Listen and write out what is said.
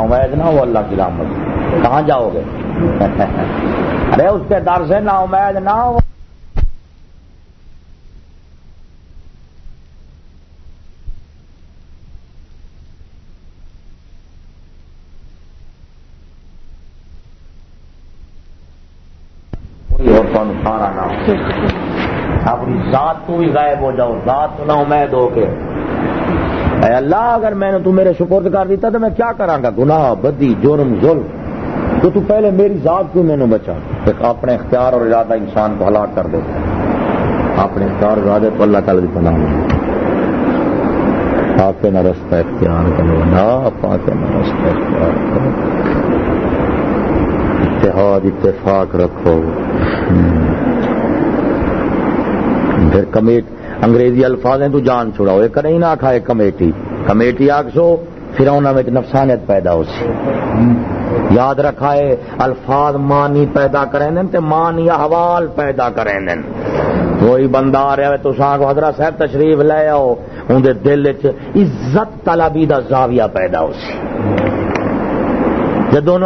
امید نہ ہو اللہ کی رحمت کہاں جاؤ گے؟ ارے اس کے در سے نا امید نہ ہو۔ کوئی اپنی ذات تو بھی غائب ہو جاؤ، ذات تو نہ امید ہو کے۔ اے اللہ، اگر میں نے تو میرے سپرد کر دیتا تو میں کیا کراں گا؟ گناہ، بدی، جرم، ظلم۔ تو تو پہلے میری ذات کیوں میں نے بچا؟ ایک اپنے اختیار اور ارادہ انسان کو ہلاک کر دیتا۔ ہے اپنے اختیار اور ارادے کو اللہ تعالی بنا آپ نہ رستہ اختیار کرو، نہ پاک نہ رستہ اختیار کرو۔ اتحاد، اتفاق رکھو۔ پھر کمیٹ انگریزی الفاظ ہیں تو جان چھڑاؤ۔ یہ کریں نہ کھائے کمیٹی۔ کمیٹی آگ پھر انہوں میں نفسانیت پیدا ہو سی یاد رکھا ہے الفاظ مانی پیدا کریں دن تے مانی احوال پیدا کریں دن کوئی بندہ آ رہا ہے، تو ساگ حضرت صاحب تشریف لے آؤ۔ اندر دل چ عزت طلبی دا زاویہ پیدا ہو سی جدوں